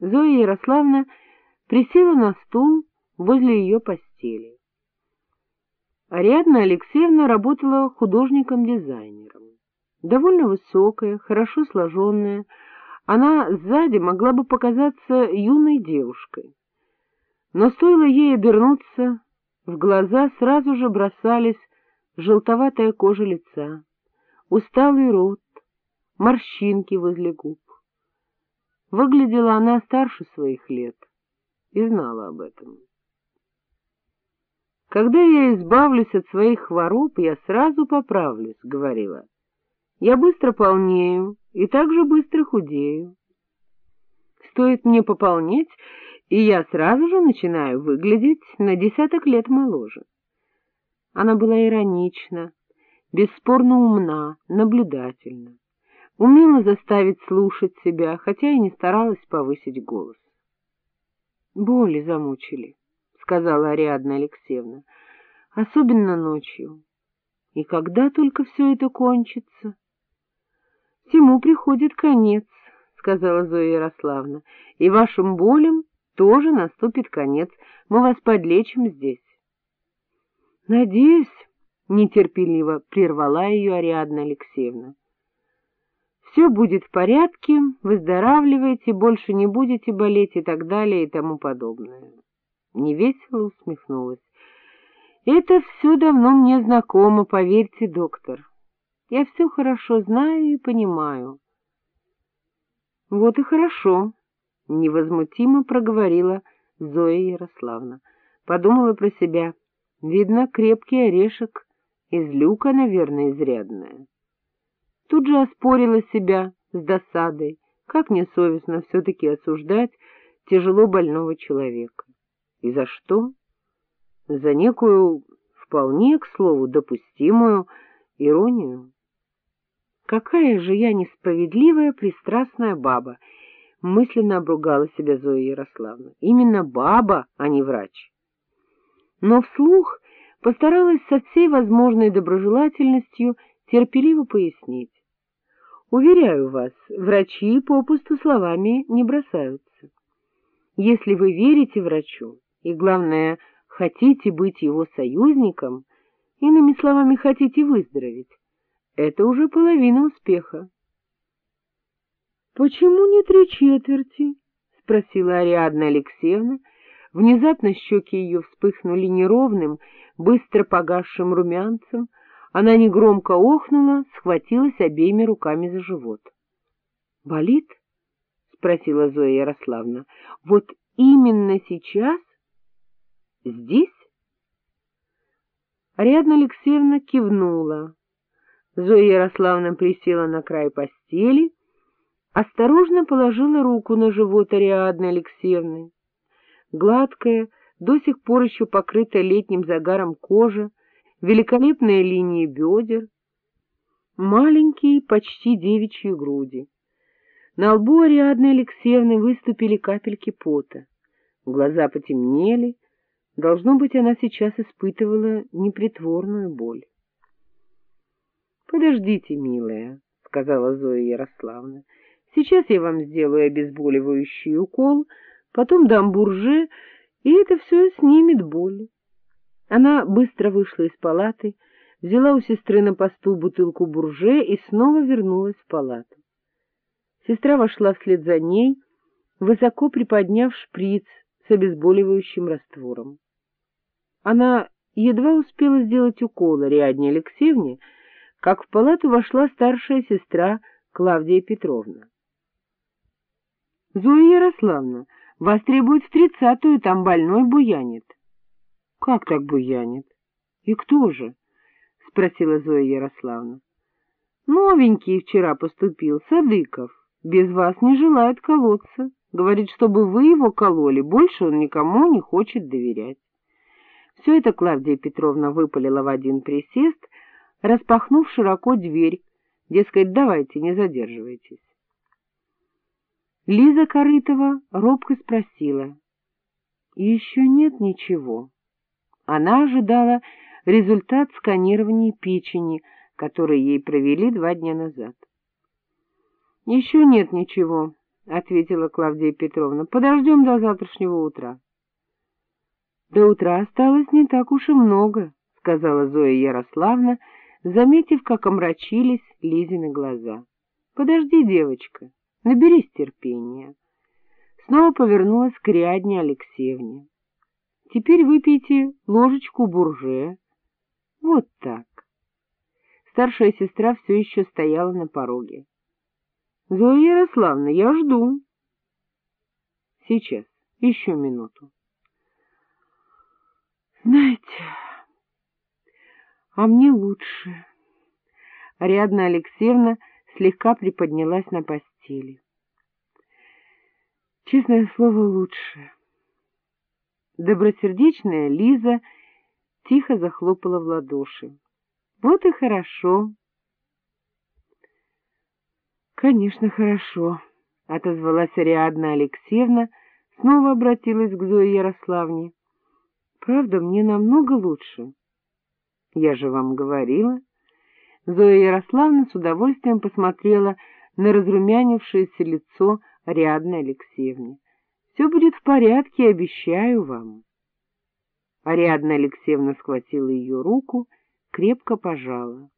Зоя Ярославна присела на стул возле ее постели. Ариадна Алексеевна работала художником-дизайнером. Довольно высокая, хорошо сложенная, она сзади могла бы показаться юной девушкой. Но стоило ей обернуться, в глаза сразу же бросались желтоватая кожа лица, усталый рот, морщинки возле губ. Выглядела она старше своих лет и знала об этом. «Когда я избавлюсь от своих хвороб, я сразу поправлюсь», — говорила. «Я быстро полнею и так же быстро худею. Стоит мне пополнеть, и я сразу же начинаю выглядеть на десяток лет моложе». Она была иронична, бесспорно умна, наблюдательна умела заставить слушать себя, хотя и не старалась повысить голос. — Боли замучили, — сказала Ариадна Алексеевна, — особенно ночью. И когда только все это кончится? — Всему приходит конец, — сказала Зоя Ярославна, — и вашим болям тоже наступит конец, мы вас подлечим здесь. — Надеюсь, — нетерпеливо прервала ее Ариадна Алексеевна, — все будет в порядке, выздоравливаете, больше не будете болеть и так далее и тому подобное. Невесело усмехнулась. Это все давно мне знакомо, поверьте, доктор. Я все хорошо знаю и понимаю. Вот и хорошо, — невозмутимо проговорила Зоя Ярославна. Подумала про себя. Видно, крепкий орешек, из люка, наверное, изрядная. Тут же оспорила себя с досадой, как несовестно все-таки осуждать тяжело больного человека. И за что? За некую, вполне, к слову, допустимую иронию. Какая же я несправедливая, пристрастная баба! Мысленно обругала себя Зоя Ярославна. Именно баба, а не врач. Но вслух постаралась со всей возможной доброжелательностью терпеливо пояснить. Уверяю вас, врачи попусту словами не бросаются. Если вы верите врачу, и, главное, хотите быть его союзником, иными словами, хотите выздороветь, это уже половина успеха. — Почему не три четверти? — спросила Ариадна Алексеевна. Внезапно щеки ее вспыхнули неровным, быстро погасшим румянцем, она негромко охнула, схватилась обеими руками за живот. — Болит? — спросила Зоя Ярославна. — Вот именно сейчас? Здесь? Ариадна Алексеевна кивнула. Зоя Ярославна присела на край постели, осторожно положила руку на живот Ариадны Алексеевны. Гладкая, до сих пор еще покрытая летним загаром кожа, великолепные линии бедер, маленькие, почти девичьи груди. На лбу Ариадны Алексеевны выступили капельки пота, глаза потемнели, должно быть, она сейчас испытывала непритворную боль. — Подождите, милая, — сказала Зоя Ярославна, — сейчас я вам сделаю обезболивающий укол, потом дам бурже, и это все снимет боль. Она быстро вышла из палаты, взяла у сестры на посту бутылку бурже и снова вернулась в палату. Сестра вошла вслед за ней, высоко приподняв шприц с обезболивающим раствором. Она едва успела сделать укол Ариадне Алексеевне, как в палату вошла старшая сестра Клавдия Петровна. — Зоя Ярославна, вас требуют в тридцатую, там больной буянит. — Как так буянит? И кто же? — спросила Зоя Ярославна. — Новенький вчера поступил, Садыков. Без вас не желает колоться. Говорит, чтобы вы его кололи, больше он никому не хочет доверять. Все это Клавдия Петровна выпалила в один присест, распахнув широко дверь, дескать, давайте, не задерживайтесь. Лиза Корытова робко спросила. — Еще нет ничего. Она ожидала результат сканирования печени, который ей провели два дня назад. — Еще нет ничего, — ответила Клавдия Петровна. — Подождем до завтрашнего утра. — До утра осталось не так уж и много, — сказала Зоя Ярославна, заметив, как омрачились Лизины глаза. — Подожди, девочка, наберись терпения. Снова повернулась к Рядне Алексеевне. — Теперь выпейте ложечку бурже. Вот так. Старшая сестра все еще стояла на пороге. — Зоя Ярославна, я жду. — Сейчас, еще минуту. — Знаете, а мне лучше. Ариадна Алексеевна слегка приподнялась на постели. Честное слово, лучше. Добросердечная Лиза тихо захлопала в ладоши. Вот и хорошо. Конечно, хорошо, — отозвалась Ариадна Алексеевна, снова обратилась к Зое Ярославне. Правда, мне намного лучше. Я же вам говорила. Зоя Ярославна с удовольствием посмотрела на разрумянившееся лицо Ариадны Алексеевны. Все будет в порядке, обещаю вам. Ариадна Алексеевна схватила ее руку, крепко пожала.